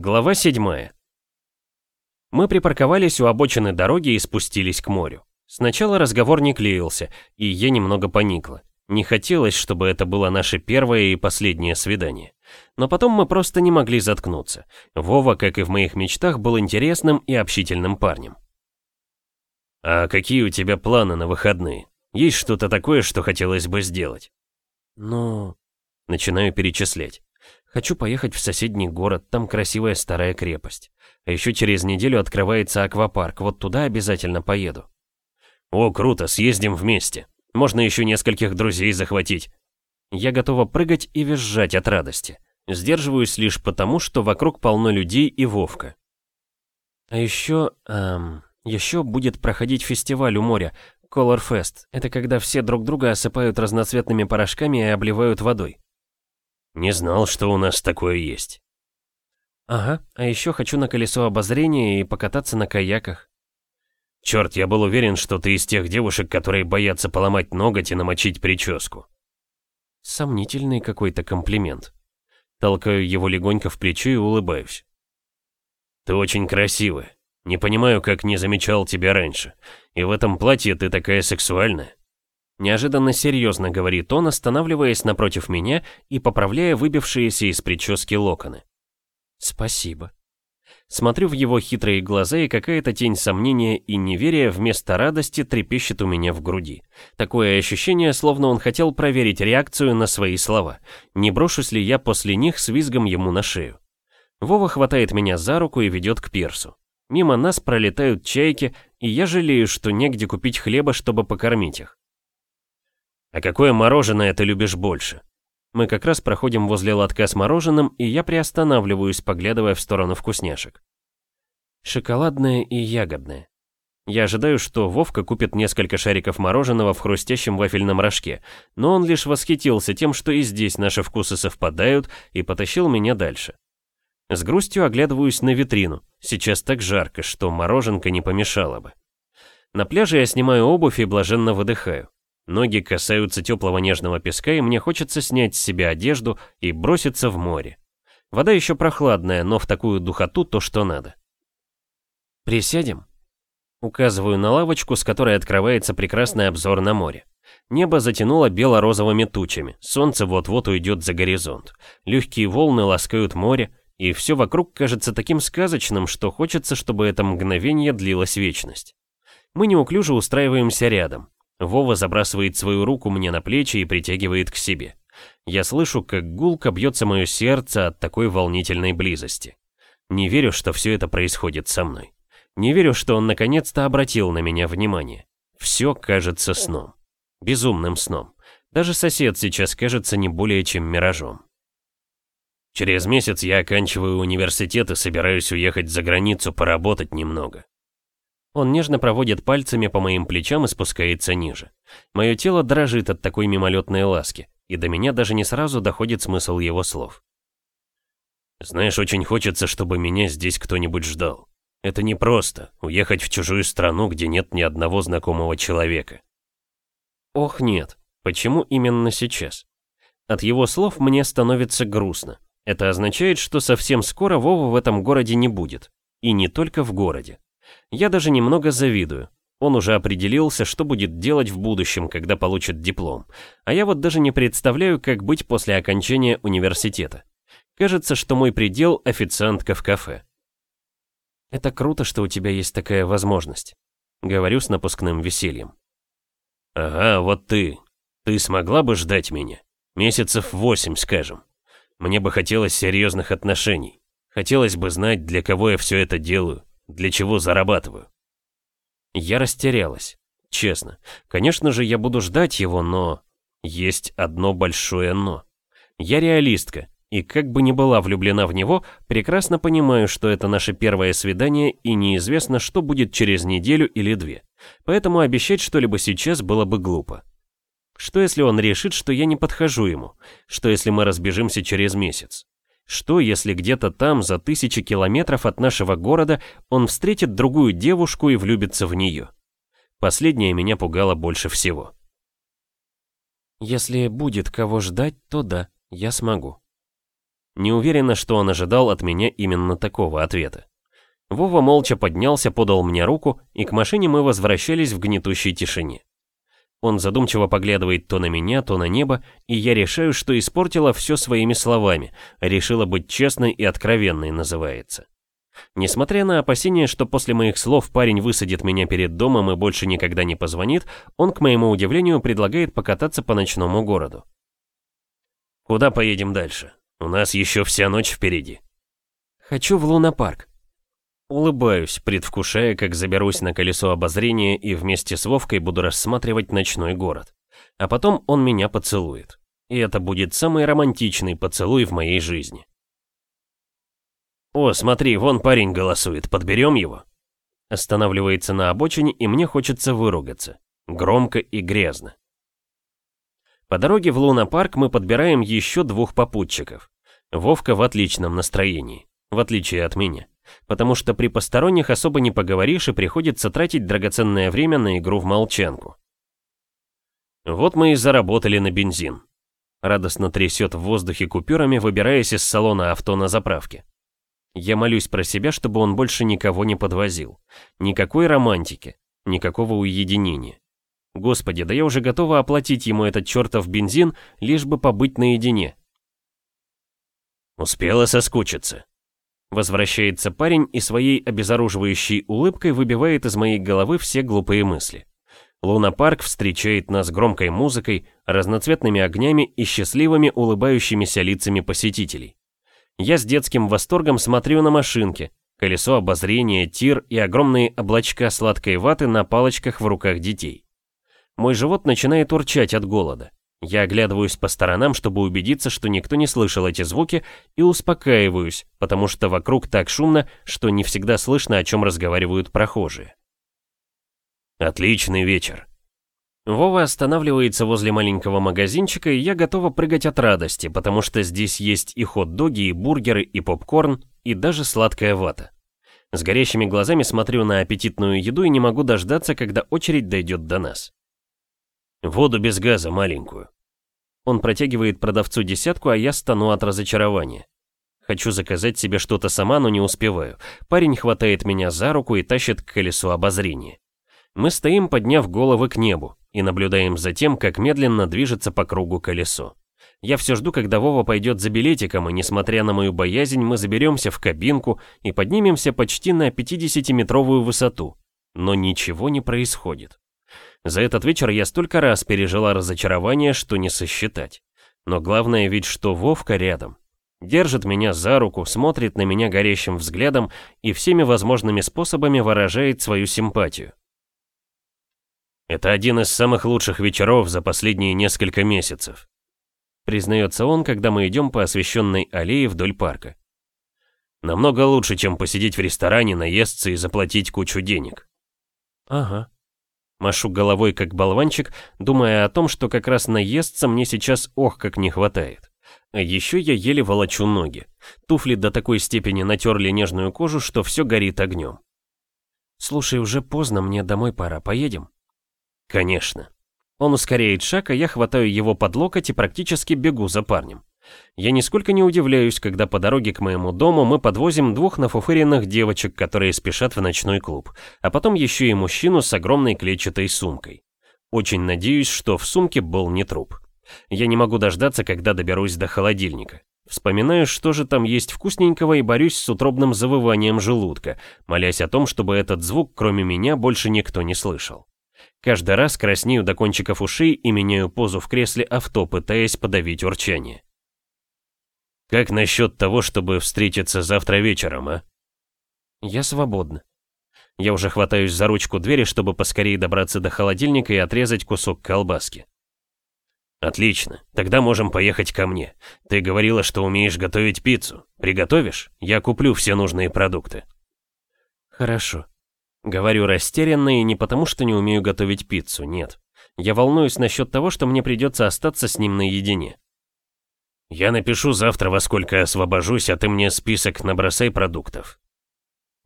Глава 7. Мы припарковались у обочины дороги и спустились к морю. Сначала разговор не клеился, и я немного поникла. Не хотелось, чтобы это было наше первое и последнее свидание. Но потом мы просто не могли заткнуться. Вова, как и в моих мечтах, был интересным и общительным парнем. «А какие у тебя планы на выходные? Есть что-то такое, что хотелось бы сделать?» «Ну...» Начинаю перечислять. Хочу поехать в соседний город, там красивая старая крепость. А еще через неделю открывается аквапарк, вот туда обязательно поеду. О, круто, съездим вместе. Можно еще нескольких друзей захватить. Я готова прыгать и визжать от радости. Сдерживаюсь лишь потому, что вокруг полно людей и Вовка. А еще, эм, еще будет проходить фестиваль у моря, Color Fest. Это когда все друг друга осыпают разноцветными порошками и обливают водой. Не знал, что у нас такое есть. Ага, а еще хочу на колесо обозрения и покататься на каяках. Черт, я был уверен, что ты из тех девушек, которые боятся поломать ноготь и намочить прическу. Сомнительный какой-то комплимент. Толкаю его легонько в плечо и улыбаюсь. Ты очень красивая. Не понимаю, как не замечал тебя раньше. И в этом платье ты такая сексуальная. Неожиданно серьезно говорит он, останавливаясь напротив меня и поправляя выбившиеся из прически локоны. Спасибо. Смотрю в его хитрые глаза, и какая-то тень сомнения и неверия вместо радости трепещет у меня в груди. Такое ощущение, словно он хотел проверить реакцию на свои слова. Не брошусь ли я после них с визгом ему на шею. Вова хватает меня за руку и ведет к пирсу. Мимо нас пролетают чайки, и я жалею, что негде купить хлеба, чтобы покормить их. «А какое мороженое ты любишь больше?» Мы как раз проходим возле лотка с мороженым, и я приостанавливаюсь, поглядывая в сторону вкусняшек. Шоколадное и ягодное. Я ожидаю, что Вовка купит несколько шариков мороженого в хрустящем вафельном рожке, но он лишь восхитился тем, что и здесь наши вкусы совпадают, и потащил меня дальше. С грустью оглядываюсь на витрину. Сейчас так жарко, что мороженка не помешало бы. На пляже я снимаю обувь и блаженно выдыхаю. Ноги касаются теплого нежного песка, и мне хочется снять с себя одежду и броситься в море. Вода еще прохладная, но в такую духоту то, что надо. «Присядем?» Указываю на лавочку, с которой открывается прекрасный обзор на море. Небо затянуло бело-розовыми тучами, солнце вот-вот уйдет за горизонт. Легкие волны ласкают море, и все вокруг кажется таким сказочным, что хочется, чтобы это мгновение длилось вечность. Мы неуклюже устраиваемся рядом. Вова забрасывает свою руку мне на плечи и притягивает к себе. Я слышу, как гулко бьется мое сердце от такой волнительной близости. Не верю, что все это происходит со мной. Не верю, что он наконец-то обратил на меня внимание. Все кажется сном. Безумным сном. Даже сосед сейчас кажется не более чем миражом. Через месяц я оканчиваю университет и собираюсь уехать за границу поработать немного. Он нежно проводит пальцами по моим плечам и спускается ниже. Мое тело дрожит от такой мимолетной ласки, и до меня даже не сразу доходит смысл его слов. Знаешь, очень хочется, чтобы меня здесь кто-нибудь ждал. Это непросто, уехать в чужую страну, где нет ни одного знакомого человека. Ох нет, почему именно сейчас? От его слов мне становится грустно. Это означает, что совсем скоро Вова в этом городе не будет. И не только в городе. Я даже немного завидую. Он уже определился, что будет делать в будущем, когда получит диплом. А я вот даже не представляю, как быть после окончания университета. Кажется, что мой предел – официантка в кафе. Это круто, что у тебя есть такая возможность. Говорю с напускным весельем. Ага, вот ты. Ты смогла бы ждать меня? Месяцев восемь, скажем. Мне бы хотелось серьезных отношений. Хотелось бы знать, для кого я все это делаю. Для чего зарабатываю? Я растерялась. Честно. Конечно же, я буду ждать его, но... Есть одно большое «но». Я реалистка, и как бы ни была влюблена в него, прекрасно понимаю, что это наше первое свидание, и неизвестно, что будет через неделю или две. Поэтому обещать что-либо сейчас было бы глупо. Что если он решит, что я не подхожу ему? Что если мы разбежимся через месяц? Что, если где-то там, за тысячи километров от нашего города, он встретит другую девушку и влюбится в нее? Последнее меня пугало больше всего. Если будет кого ждать, то да, я смогу. Не уверена, что он ожидал от меня именно такого ответа. Вова молча поднялся, подал мне руку, и к машине мы возвращались в гнетущей тишине. Он задумчиво поглядывает то на меня, то на небо, и я решаю, что испортила все своими словами, решила быть честной и откровенной, называется. Несмотря на опасения, что после моих слов парень высадит меня перед домом и больше никогда не позвонит, он, к моему удивлению, предлагает покататься по ночному городу. «Куда поедем дальше? У нас еще вся ночь впереди». «Хочу в лунопарк». Улыбаюсь, предвкушая, как заберусь на колесо обозрения и вместе с Вовкой буду рассматривать ночной город. А потом он меня поцелует. И это будет самый романтичный поцелуй в моей жизни. «О, смотри, вон парень голосует, подберем его?» Останавливается на обочине, и мне хочется выругаться. Громко и грязно. По дороге в Луна-парк мы подбираем еще двух попутчиков. Вовка в отличном настроении, в отличие от меня. Потому что при посторонних особо не поговоришь и приходится тратить драгоценное время на игру в молчанку. Вот мы и заработали на бензин. Радостно трясет в воздухе купюрами, выбираясь из салона авто на заправке. Я молюсь про себя, чтобы он больше никого не подвозил. Никакой романтики, никакого уединения. Господи, да я уже готова оплатить ему этот чертов бензин, лишь бы побыть наедине. Успела соскучиться. Возвращается парень и своей обезоруживающей улыбкой выбивает из моей головы все глупые мысли. Луна-парк встречает нас громкой музыкой, разноцветными огнями и счастливыми улыбающимися лицами посетителей. Я с детским восторгом смотрю на машинки, колесо обозрения, тир и огромные облачка сладкой ваты на палочках в руках детей. Мой живот начинает урчать от голода. Я оглядываюсь по сторонам, чтобы убедиться, что никто не слышал эти звуки, и успокаиваюсь, потому что вокруг так шумно, что не всегда слышно, о чем разговаривают прохожие. Отличный вечер. Вова останавливается возле маленького магазинчика, и я готова прыгать от радости, потому что здесь есть и хот-доги, и бургеры, и попкорн, и даже сладкая вата. С горящими глазами смотрю на аппетитную еду и не могу дождаться, когда очередь дойдет до нас. Воду без газа маленькую. Он протягивает продавцу десятку, а я стану от разочарования. Хочу заказать себе что-то сама, но не успеваю. Парень хватает меня за руку и тащит к колесу обозрения. Мы стоим, подняв головы к небу и наблюдаем за тем, как медленно движется по кругу колесо. Я все жду, когда Вова пойдет за билетиком, и несмотря на мою боязнь, мы заберемся в кабинку и поднимемся почти на 50-метровую высоту. Но ничего не происходит. За этот вечер я столько раз пережила разочарование, что не сосчитать. Но главное ведь, что Вовка рядом. Держит меня за руку, смотрит на меня горящим взглядом и всеми возможными способами выражает свою симпатию. Это один из самых лучших вечеров за последние несколько месяцев. Признается он, когда мы идем по освещенной аллее вдоль парка. Намного лучше, чем посидеть в ресторане, наесться и заплатить кучу денег. Ага. Машу головой как болванчик, думая о том, что как раз наесться мне сейчас ох как не хватает. А еще я еле волочу ноги. Туфли до такой степени натерли нежную кожу, что все горит огнем. Слушай, уже поздно, мне домой пора, поедем? Конечно. Он ускоряет шаг, а я хватаю его под локоть и практически бегу за парнем. Я нисколько не удивляюсь, когда по дороге к моему дому мы подвозим двух нафуфыренных девочек, которые спешат в ночной клуб, а потом еще и мужчину с огромной клетчатой сумкой. Очень надеюсь, что в сумке был не труп. Я не могу дождаться, когда доберусь до холодильника. Вспоминаю, что же там есть вкусненького и борюсь с утробным завыванием желудка, молясь о том, чтобы этот звук, кроме меня, больше никто не слышал. Каждый раз краснею до кончиков ушей и меняю позу в кресле авто, пытаясь подавить урчание. Как насчет того, чтобы встретиться завтра вечером, а? Я свободна. Я уже хватаюсь за ручку двери, чтобы поскорее добраться до холодильника и отрезать кусок колбаски. Отлично, тогда можем поехать ко мне. Ты говорила, что умеешь готовить пиццу. Приготовишь? Я куплю все нужные продукты. Хорошо. Говорю растерянно и не потому, что не умею готовить пиццу, нет. Я волнуюсь насчет того, что мне придется остаться с ним наедине. Я напишу завтра, во сколько освобожусь, а ты мне список набросай продуктов.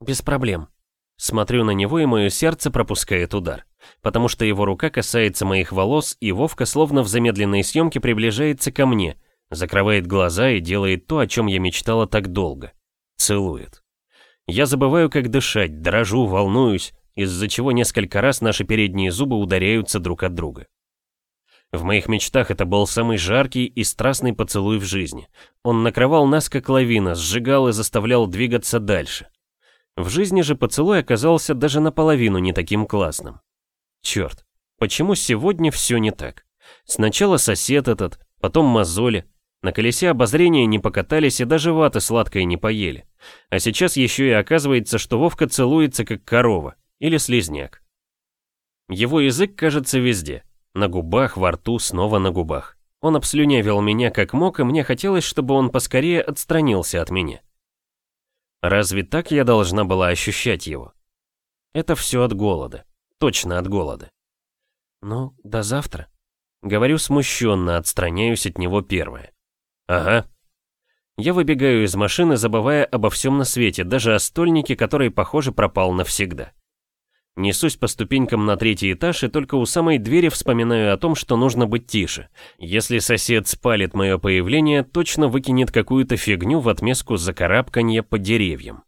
Без проблем. Смотрю на него, и мое сердце пропускает удар. Потому что его рука касается моих волос, и Вовка словно в замедленной съемке приближается ко мне, Закрывает глаза и делает то, о чем я мечтала так долго. Целует. Я забываю, как дышать, дрожу, волнуюсь, из-за чего несколько раз наши передние зубы ударяются друг от друга. В моих мечтах это был самый жаркий и страстный поцелуй в жизни. Он накрывал нас как лавина, сжигал и заставлял двигаться дальше. В жизни же поцелуй оказался даже наполовину не таким классным. Черт, почему сегодня все не так? Сначала сосед этот, потом мозоли, на колесе обозрения не покатались и даже ваты сладкой не поели. А сейчас еще и оказывается, что Вовка целуется как корова или слизняк. Его язык кажется везде. На губах, во рту, снова на губах. Он обслюнявил меня как мог, и мне хотелось, чтобы он поскорее отстранился от меня. Разве так я должна была ощущать его? Это все от голода. Точно от голода. Ну, до завтра. Говорю смущенно, отстраняюсь от него первое. Ага. Я выбегаю из машины, забывая обо всем на свете, даже о стольнике, который, похоже, пропал навсегда. Несусь по ступенькам на третий этаж и только у самой двери вспоминаю о том, что нужно быть тише. Если сосед спалит мое появление, точно выкинет какую-то фигню в отместку за карабканье по деревьям.